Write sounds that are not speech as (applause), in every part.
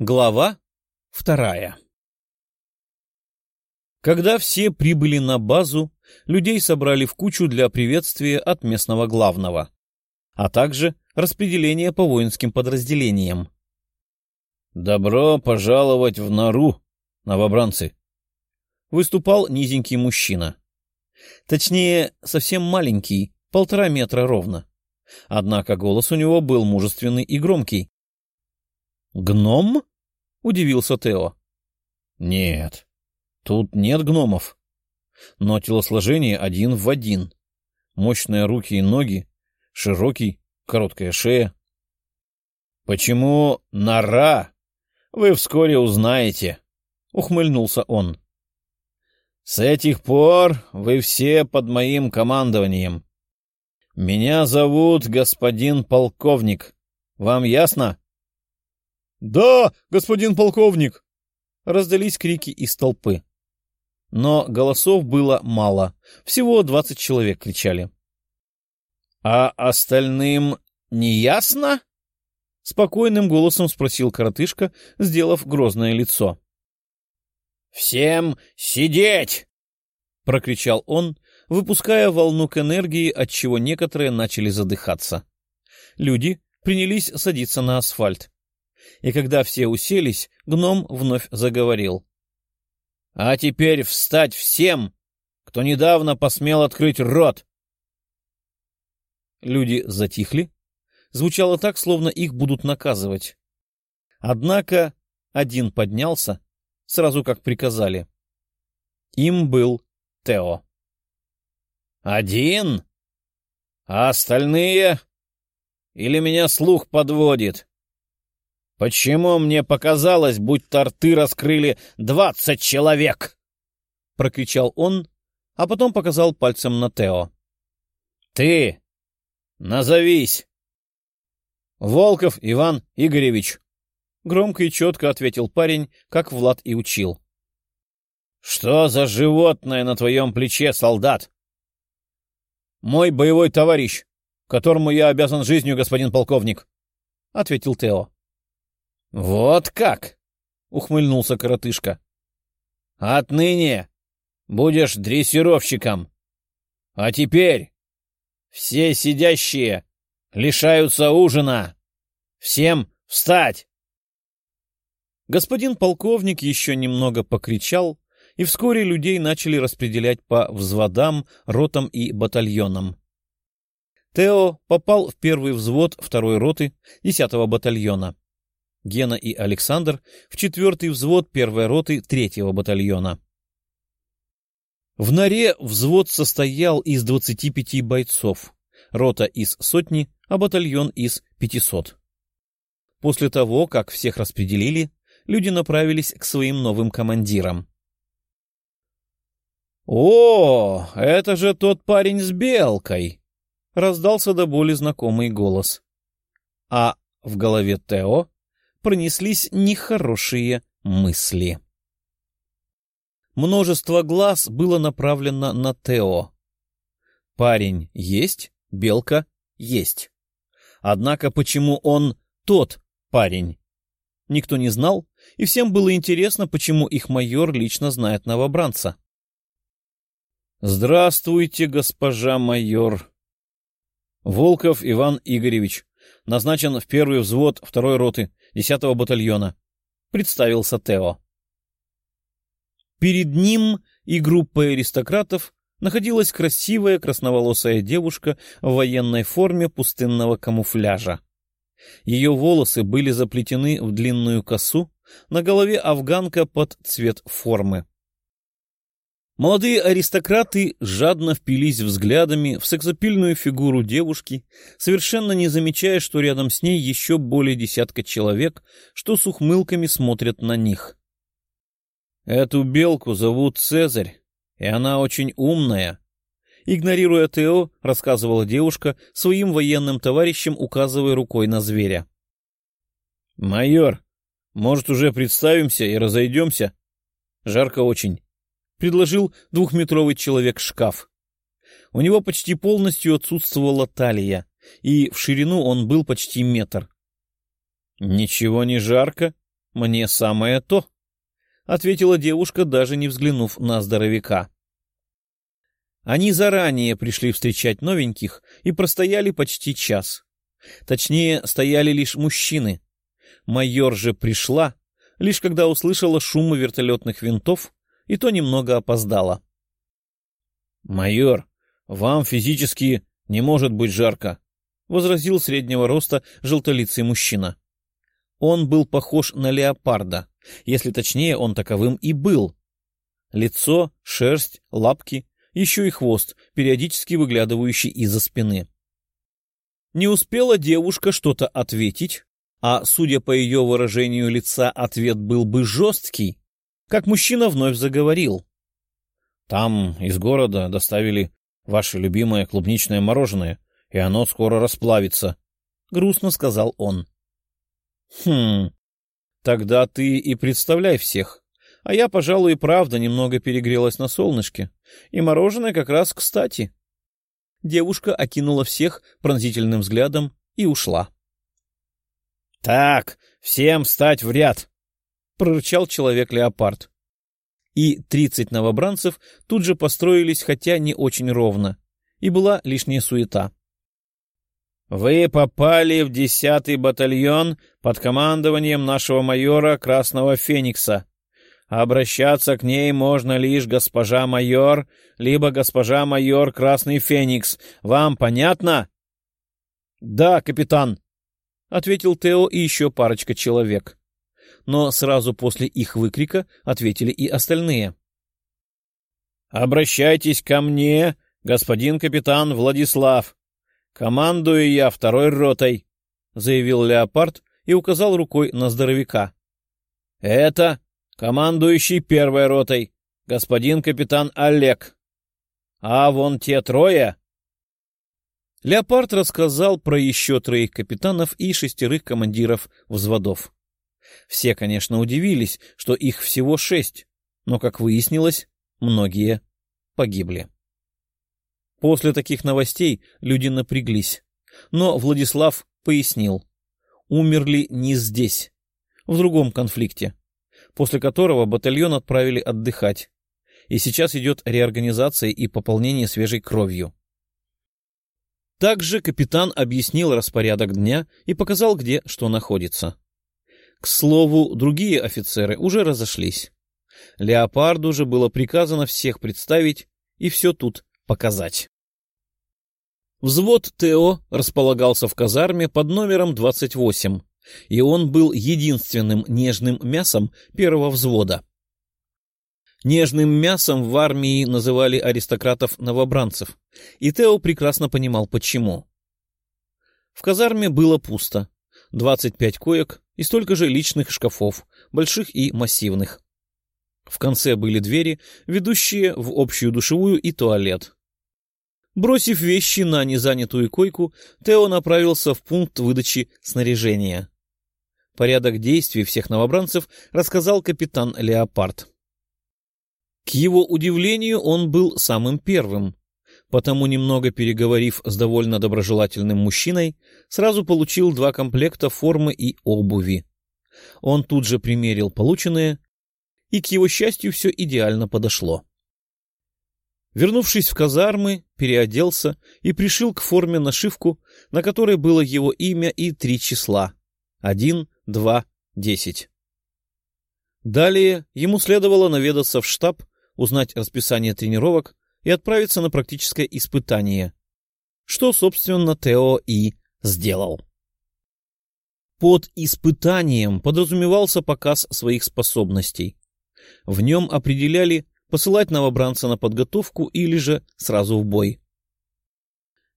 Глава вторая Когда все прибыли на базу, людей собрали в кучу для приветствия от местного главного, а также распределения по воинским подразделениям. «Добро пожаловать в нору, новобранцы!» Выступал низенький мужчина. Точнее, совсем маленький, полтора метра ровно. Однако голос у него был мужественный и громкий. «Гном?» — удивился Тео. «Нет, тут нет гномов. Но телосложение один в один. Мощные руки и ноги, широкий, короткая шея. «Почему нора? Вы вскоре узнаете», — ухмыльнулся он. «С этих пор вы все под моим командованием. Меня зовут господин полковник. Вам ясно?» «Да, господин полковник!» — раздались крики из толпы. Но голосов было мало, всего двадцать человек кричали. «А остальным не ясно?» — спокойным голосом спросил коротышка, сделав грозное лицо. «Всем сидеть!» — прокричал он, выпуская волну к энергии, отчего некоторые начали задыхаться. Люди принялись садиться на асфальт и когда все уселись, гном вновь заговорил. — А теперь встать всем, кто недавно посмел открыть рот! Люди затихли. Звучало так, словно их будут наказывать. Однако один поднялся, сразу как приказали. Им был Тео. «Один? А остальные? Или меня слух подводит?» «Почему мне показалось, будто рты раскрыли двадцать человек?» — прокричал он, а потом показал пальцем на Тео. «Ты! Назовись!» «Волков Иван Игоревич!» — громко и четко ответил парень, как Влад и учил. «Что за животное на твоем плече, солдат?» «Мой боевой товарищ, которому я обязан жизнью, господин полковник», — ответил Тео. «Вот как!» — ухмыльнулся коротышка. «Отныне будешь дрессировщиком. А теперь все сидящие лишаются ужина. Всем встать!» Господин полковник еще немного покричал, и вскоре людей начали распределять по взводам, ротам и батальонам. Тео попал в первый взвод второй роты десятого батальона. Гена и Александр в четвертый взвод первой роты третьего батальона. В норе взвод состоял из 25 бойцов, рота из сотни, а батальон из 500. После того, как всех распределили, люди направились к своим новым командирам. «О, это же тот парень с белкой!» — раздался до боли знакомый голос. А в голове Тео пронеслись нехорошие мысли. Множество глаз было направлено на Тео. Парень есть, белка есть. Однако почему он тот парень? Никто не знал, и всем было интересно, почему их майор лично знает новобранца. «Здравствуйте, госпожа майор!» Волков Иван Игоревич, назначен в первый взвод второй роты, десятого батальона. Представился Тео. Перед ним и группой аристократов находилась красивая красноволосая девушка в военной форме пустынного камуфляжа. Ее волосы были заплетены в длинную косу, на голове афганка под цвет формы. Молодые аристократы жадно впились взглядами в сексапильную фигуру девушки, совершенно не замечая, что рядом с ней еще более десятка человек, что с ухмылками смотрят на них. «Эту белку зовут Цезарь, и она очень умная», — игнорируя Тео, рассказывала девушка своим военным товарищам, указывая рукой на зверя. «Майор, может, уже представимся и разойдемся? Жарко очень». — предложил двухметровый человек-шкаф. У него почти полностью отсутствовала талия, и в ширину он был почти метр. — Ничего не жарко, мне самое то, — ответила девушка, даже не взглянув на здоровяка. Они заранее пришли встречать новеньких и простояли почти час. Точнее, стояли лишь мужчины. Майор же пришла, лишь когда услышала шум вертолетных винтов, и то немного опоздала. — Майор, вам физически не может быть жарко, — возразил среднего роста желтолицый мужчина. Он был похож на леопарда, если точнее, он таковым и был. Лицо, шерсть, лапки, еще и хвост, периодически выглядывающий из-за спины. Не успела девушка что-то ответить, а, судя по ее выражению лица, ответ был бы жесткий, как мужчина вновь заговорил. — Там из города доставили ваше любимое клубничное мороженое, и оно скоро расплавится, — грустно сказал он. — Хм, тогда ты и представляй всех. А я, пожалуй, и правда немного перегрелась на солнышке, и мороженое как раз кстати. Девушка окинула всех пронзительным взглядом и ушла. — Так, всем встать в ряд! — прорычал человек-леопард. И тридцать новобранцев тут же построились, хотя не очень ровно, и была лишняя суета. «Вы попали в десятый батальон под командованием нашего майора Красного Феникса. Обращаться к ней можно лишь госпожа майор, либо госпожа майор Красный Феникс. Вам понятно?» «Да, капитан», — ответил Тео и еще парочка человек но сразу после их выкрика ответили и остальные. «Обращайтесь ко мне, господин капитан Владислав. Командую я второй ротой», — заявил Леопард и указал рукой на здоровяка. «Это командующий первой ротой, господин капитан Олег. А вон те трое...» Леопард рассказал про еще троих капитанов и шестерых командиров взводов. Все, конечно, удивились, что их всего шесть, но, как выяснилось, многие погибли. После таких новостей люди напряглись, но Владислав пояснил, умерли не здесь, в другом конфликте, после которого батальон отправили отдыхать, и сейчас идет реорганизация и пополнение свежей кровью. Также капитан объяснил распорядок дня и показал, где что находится. К слову, другие офицеры уже разошлись. Леопарду же было приказано всех представить и все тут показать. Взвод ТО располагался в казарме под номером 28, и он был единственным нежным мясом первого взвода. Нежным мясом в армии называли аристократов-новобранцев, и Тео прекрасно понимал, почему. В казарме было пусто. 25 коек, и столько же личных шкафов, больших и массивных. В конце были двери, ведущие в общую душевую и туалет. Бросив вещи на незанятую койку, Тео направился в пункт выдачи снаряжения. Порядок действий всех новобранцев рассказал капитан Леопард. К его удивлению, он был самым первым, потому, немного переговорив с довольно доброжелательным мужчиной, сразу получил два комплекта формы и обуви. Он тут же примерил полученные, и, к его счастью, все идеально подошло. Вернувшись в казармы, переоделся и пришил к форме нашивку, на которой было его имя и три числа — один, два, десять. Далее ему следовало наведаться в штаб, узнать расписание тренировок, и отправиться на практическое испытание, что, собственно, Тео и сделал. Под испытанием подразумевался показ своих способностей. В нем определяли, посылать новобранца на подготовку или же сразу в бой.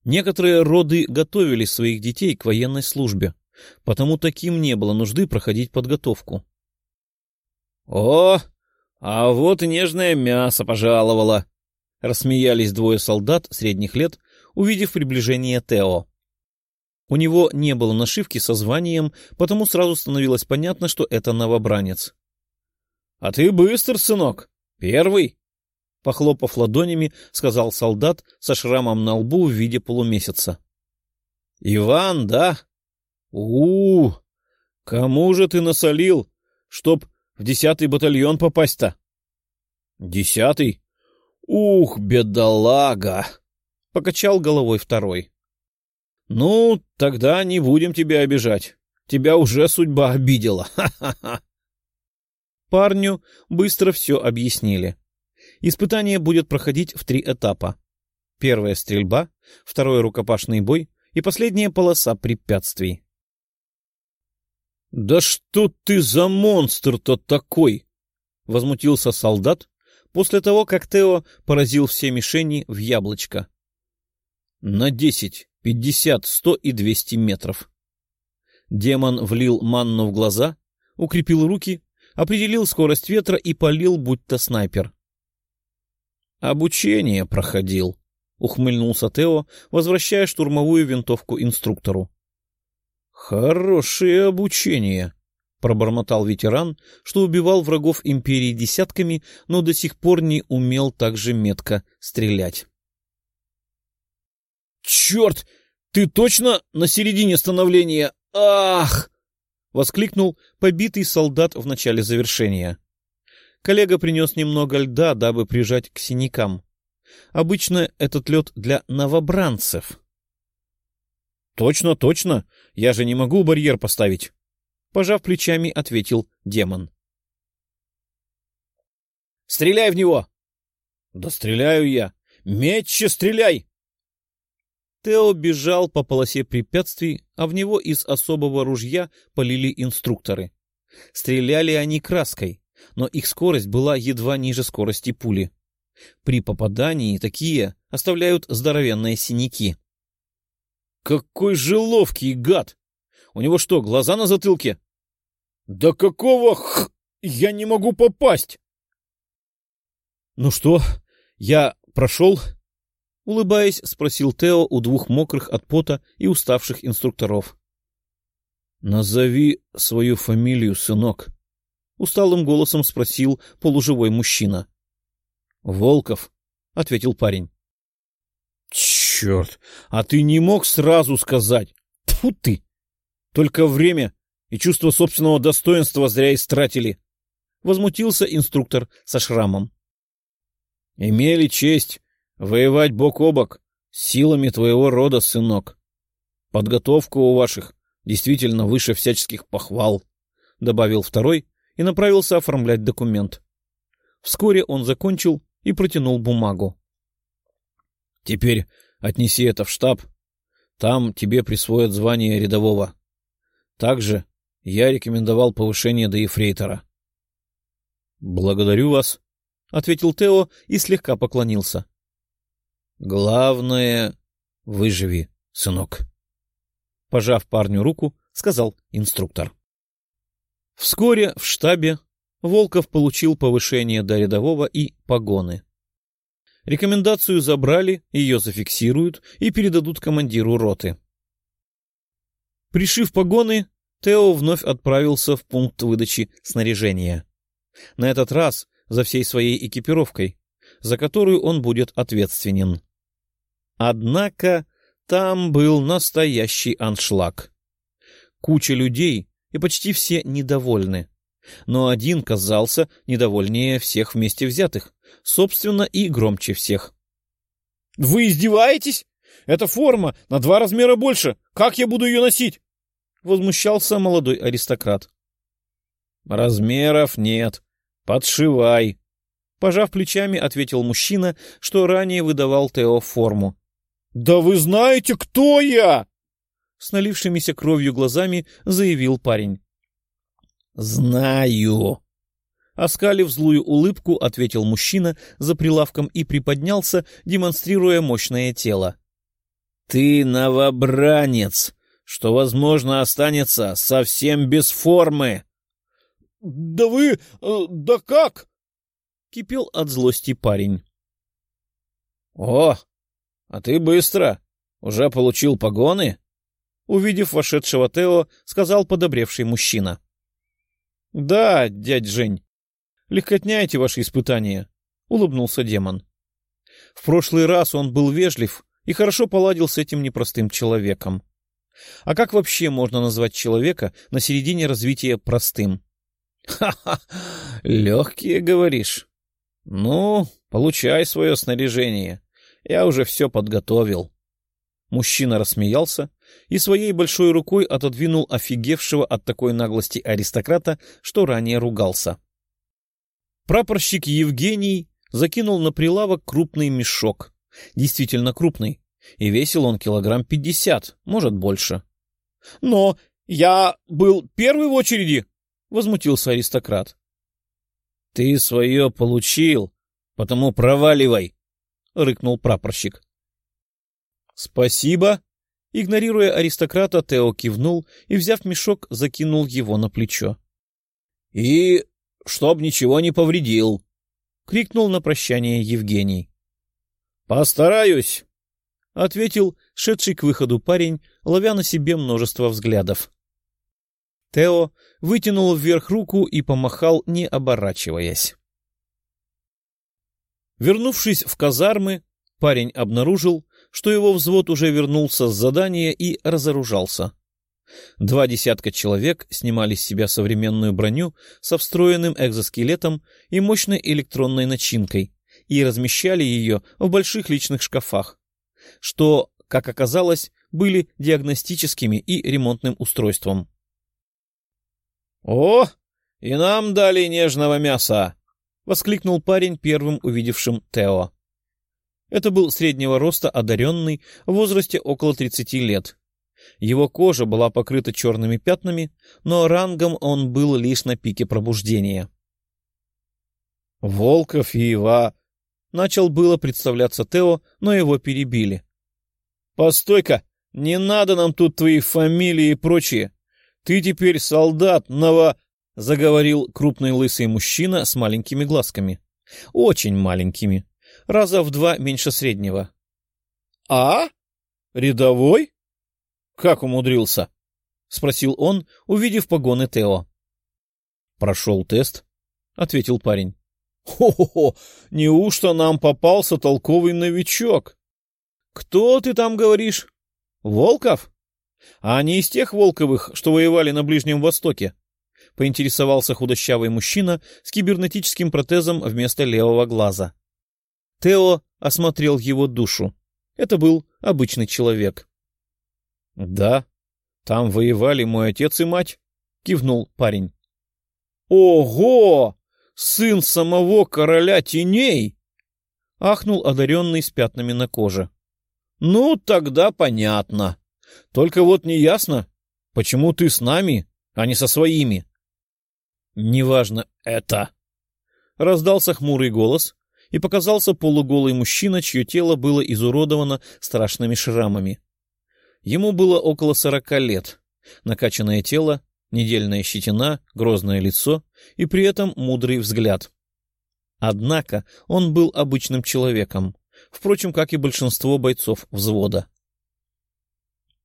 Некоторые роды готовили своих детей к военной службе, потому таким не было нужды проходить подготовку. — О, а вот нежное мясо пожаловало! — рассмеялись двое солдат средних лет, увидев приближение Тео. У него не было нашивки со званием, потому сразу становилось понятно, что это новобранец. — А ты быстр, сынок. Первый. Похлопав ладонями, сказал солдат со шрамом на лбу в виде полумесяца. — Иван, да? у, -у, Кому же ты насолил? чтоб в десятый батальон попасть-то. — Десятый? Ух, бедолага! — покачал головой второй. — Ну, тогда не будем тебя обижать. Тебя уже судьба обидела. (laughs) Ха-ха-ха. Парню быстро все объяснили. Испытание будет проходить в три этапа. Первая — стрельба, второй — рукопашный бой и последняя — полоса препятствий. — Да что ты за монстр-то такой? — возмутился солдат после того, как Тео поразил все мишени в яблочко. — На десять, пятьдесят, сто и двести метров. Демон влил манну в глаза, укрепил руки, определил скорость ветра и полил, будто снайпер. «Обучение проходил», — ухмыльнулся Тео, возвращая штурмовую винтовку инструктору. «Хорошее обучение», — пробормотал ветеран, что убивал врагов империи десятками, но до сих пор не умел так же метко стрелять. «Черт! Ты точно на середине становления? Ах!» — воскликнул побитый солдат в начале завершения. Коллега принес немного льда, дабы прижать к синякам. Обычно этот лед для новобранцев. — Точно, точно. Я же не могу барьер поставить. Пожав плечами, ответил демон. — Стреляй в него! — Да стреляю я. Метче стреляй! Тео бежал по полосе препятствий, а в него из особого ружья полили инструкторы. Стреляли они краской, но их скорость была едва ниже скорости пули. При попадании такие оставляют здоровенные синяки. «Какой же ловкий гад! У него что, глаза на затылке?» «Да какого х... Я не могу попасть!» «Ну что, я прошел?» Улыбаясь, спросил Тео у двух мокрых от пота и уставших инструкторов. «Назови свою фамилию, сынок», — усталым голосом спросил полуживой мужчина. «Волков», — ответил парень. «Черт, а ты не мог сразу сказать? Тьфу ты! Только время и чувство собственного достоинства зря истратили!» Возмутился инструктор со шрамом. «Имели честь воевать бок о бок с силами твоего рода, сынок. Подготовка у ваших действительно выше всяческих похвал», — добавил второй, и направился оформлять документ. Вскоре он закончил и протянул бумагу. — Теперь отнеси это в штаб. Там тебе присвоят звание рядового. Также я рекомендовал повышение до ефрейтора. — Благодарю вас, — ответил Тео и слегка поклонился. — Главное — выживи, сынок. Пожав парню руку, сказал инструктор. Вскоре в штабе Волков получил повышение до рядового и погоны. Рекомендацию забрали, ее зафиксируют и передадут командиру роты. Пришив погоны, Тео вновь отправился в пункт выдачи снаряжения. На этот раз за всей своей экипировкой, за которую он будет ответственен. Однако там был настоящий аншлаг. Куча людей и почти все недовольны. Но один казался недовольнее всех вместе взятых, собственно, и громче всех. — Вы издеваетесь? Эта форма на два размера больше. Как я буду ее носить? — возмущался молодой аристократ. — Размеров нет. Подшивай. Пожав плечами, ответил мужчина, что ранее выдавал Тео форму. — Да вы знаете, кто я? С налившимися кровью глазами заявил парень. «Знаю!» Оскалив злую улыбку, ответил мужчина за прилавком и приподнялся, демонстрируя мощное тело. «Ты новобранец, что, возможно, останется совсем без формы!» «Да вы... Э, да как?» — кипел от злости парень. «О, а ты быстро! Уже получил погоны?» Увидев вошедшего Тео, сказал подобревший мужчина. — Да, дядь Жень, легкотняйте ваши испытания, — улыбнулся демон. В прошлый раз он был вежлив и хорошо поладил с этим непростым человеком. А как вообще можно назвать человека на середине развития простым? Ха-ха, легкие, говоришь? Ну, получай свое снаряжение. Я уже все подготовил. Мужчина рассмеялся и своей большой рукой отодвинул офигевшего от такой наглости аристократа, что ранее ругался. Прапорщик Евгений закинул на прилавок крупный мешок. Действительно крупный. И весил он килограмм пятьдесят, может, больше. — Но я был первый в очереди! — возмутился аристократ. — Ты свое получил, потому проваливай! — рыкнул прапорщик. — Спасибо! Игнорируя аристократа, Тео кивнул и, взяв мешок, закинул его на плечо. — И чтоб ничего не повредил! — крикнул на прощание Евгений. — Постараюсь! — ответил шедший к выходу парень, ловя на себе множество взглядов. Тео вытянул вверх руку и помахал, не оборачиваясь. Вернувшись в казармы, парень обнаружил, что его взвод уже вернулся с задания и разоружался. Два десятка человек снимали с себя современную броню со встроенным экзоскелетом и мощной электронной начинкой и размещали ее в больших личных шкафах, что, как оказалось, были диагностическими и ремонтным устройством. «О, и нам дали нежного мяса!» — воскликнул парень, первым увидевшим Тео. Это был среднего роста одаренный в возрасте около 30 лет. Его кожа была покрыта черными пятнами, но рангом он был лишь на пике пробуждения. «Волков и Ива...» — начал было представляться Тео, но его перебили. «Постой-ка! Не надо нам тут твои фамилии и прочее! Ты теперь солдат ново...» — заговорил крупный лысый мужчина с маленькими глазками. Очень маленькими раза в два меньше среднего. — А? Рядовой? — Как умудрился? — спросил он, увидев погоны Тео. — Прошел тест, — ответил парень. «Хо — Хо-хо-хо! Неужто нам попался толковый новичок? — Кто ты там говоришь? — Волков? — А не из тех Волковых, что воевали на Ближнем Востоке? — поинтересовался худощавый мужчина с кибернетическим протезом вместо левого глаза. — Тео осмотрел его душу. Это был обычный человек. — Да, там воевали мой отец и мать, — кивнул парень. — Ого! Сын самого короля теней! — ахнул одаренный с пятнами на коже. — Ну, тогда понятно. Только вот неясно, почему ты с нами, а не со своими. — Неважно это. Раздался хмурый голос, и показался полуголый мужчина, чье тело было изуродовано страшными шрамами. Ему было около сорока лет. Накачанное тело, недельная щетина, грозное лицо и при этом мудрый взгляд. Однако он был обычным человеком, впрочем, как и большинство бойцов взвода.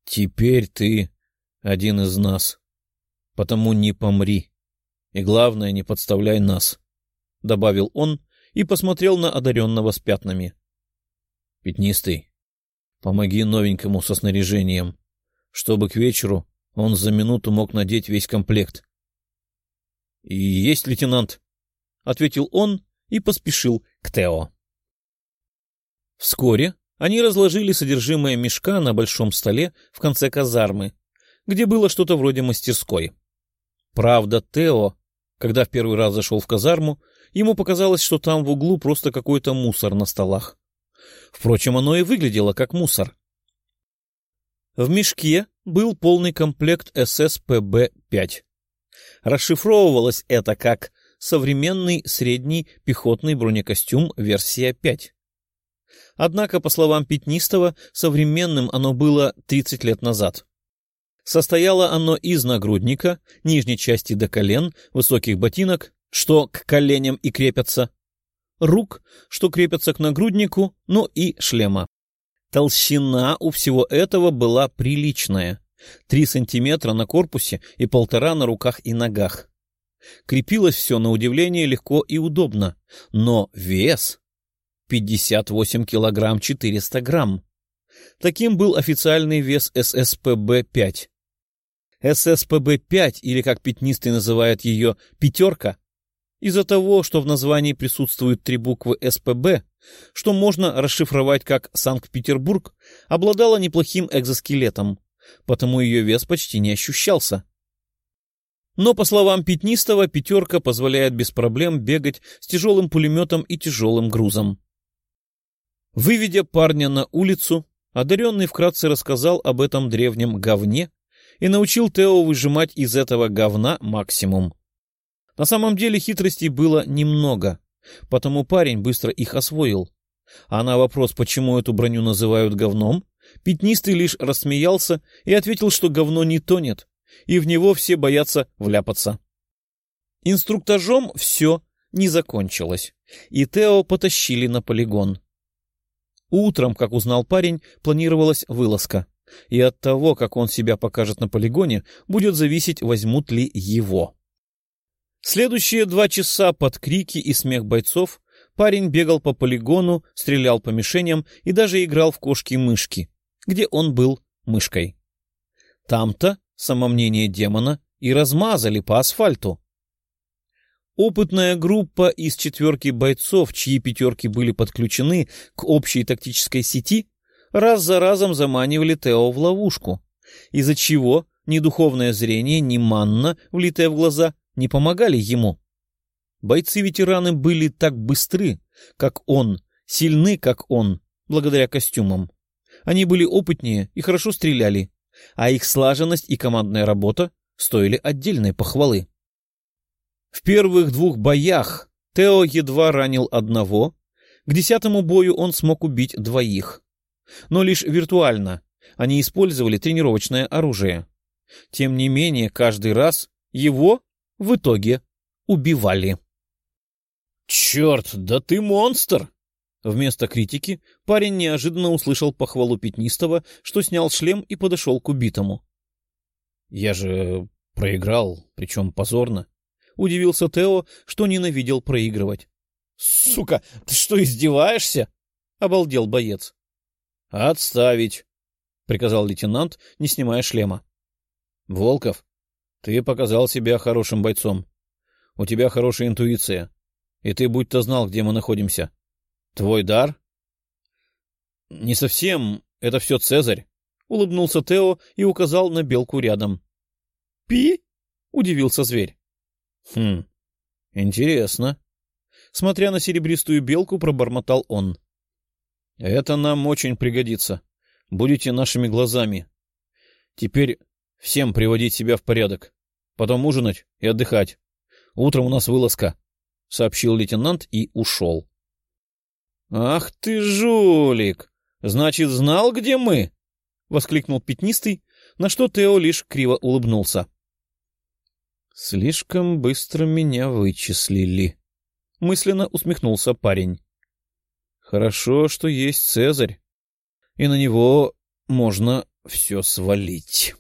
«Теперь ты один из нас, потому не помри, и главное, не подставляй нас», — добавил он, и посмотрел на одаренного с пятнами. — Пятнистый, помоги новенькому со снаряжением, чтобы к вечеру он за минуту мог надеть весь комплект. — Есть, лейтенант, — ответил он и поспешил к Тео. Вскоре они разложили содержимое мешка на большом столе в конце казармы, где было что-то вроде мастерской. Правда, Тео, когда в первый раз зашел в казарму, Ему показалось, что там в углу просто какой-то мусор на столах. Впрочем, оно и выглядело как мусор. В мешке был полный комплект ССПБ-5. Расшифровывалось это как современный средний пехотный бронекостюм версия 5. Однако, по словам Пятнистого, современным оно было 30 лет назад. Состояло оно из нагрудника, нижней части до колен, высоких ботинок, что к коленям и крепятся, рук, что крепятся к нагруднику, ну и шлема. Толщина у всего этого была приличная. Три сантиметра на корпусе и полтора на руках и ногах. Крепилось все, на удивление, легко и удобно. Но вес — 58 килограмм 400 грамм. Таким был официальный вес ССПБ-5. ССПБ-5, или, как пятнистый называет ее, «пятерка», из-за того, что в названии присутствуют три буквы СПБ, что можно расшифровать как «Санкт-Петербург», обладала неплохим экзоскелетом, потому ее вес почти не ощущался. Но, по словам Пятнистого, «пятерка» позволяет без проблем бегать с тяжелым пулеметом и тяжелым грузом. Выведя парня на улицу, одаренный вкратце рассказал об этом древнем говне и научил Тео выжимать из этого говна максимум. На самом деле хитростей было немного, потому парень быстро их освоил. А на вопрос, почему эту броню называют говном, Пятнистый лишь рассмеялся и ответил, что говно не тонет, и в него все боятся вляпаться. Инструктажом все не закончилось, и Тео потащили на полигон. Утром, как узнал парень, планировалась вылазка, и от того, как он себя покажет на полигоне, будет зависеть, возьмут ли его. Следующие два часа под крики и смех бойцов парень бегал по полигону, стрелял по мишеням и даже играл в кошки-мышки, где он был мышкой. Там-то самомнение демона и размазали по асфальту. Опытная группа из четверки бойцов, чьи пятерки были подключены к общей тактической сети, раз за разом заманивали Тео в ловушку, из-за чего ни духовное зрение, ни манна, влитая в глаза, не помогали ему. Бойцы-ветераны были так быстры, как он, сильны, как он, благодаря костюмам. Они были опытнее и хорошо стреляли, а их слаженность и командная работа стоили отдельной похвалы. В первых двух боях Тео едва ранил одного, к десятому бою он смог убить двоих. Но лишь виртуально, они использовали тренировочное оружие. Тем не менее, каждый раз его в итоге убивали. «Черт, да ты монстр!» Вместо критики парень неожиданно услышал похвалу Пятнистого, что снял шлем и подошел к убитому. «Я же проиграл, причем позорно». Удивился Тео, что ненавидел проигрывать. «Сука, ты что, издеваешься?» — обалдел боец. «Отставить», — приказал лейтенант, не снимая шлема. «Волков, ты показал себя хорошим бойцом. У тебя хорошая интуиция, и ты будь-то знал, где мы находимся. Твой дар? — Не совсем. Это все Цезарь. Улыбнулся Тео и указал на белку рядом. — Пи? — удивился зверь. — Хм, интересно. Смотря на серебристую белку, пробормотал он. — Это нам очень пригодится. Будете нашими глазами. Теперь всем приводить себя в порядок. Потом ужинать и отдыхать. Утром у нас вылазка, — сообщил лейтенант и ушел. «Ах ты жулик! Значит, знал, где мы?» — воскликнул пятнистый, на что Тео лишь криво улыбнулся. «Слишком быстро меня вычислили», — мысленно усмехнулся парень. «Хорошо, что есть Цезарь, и на него можно все свалить».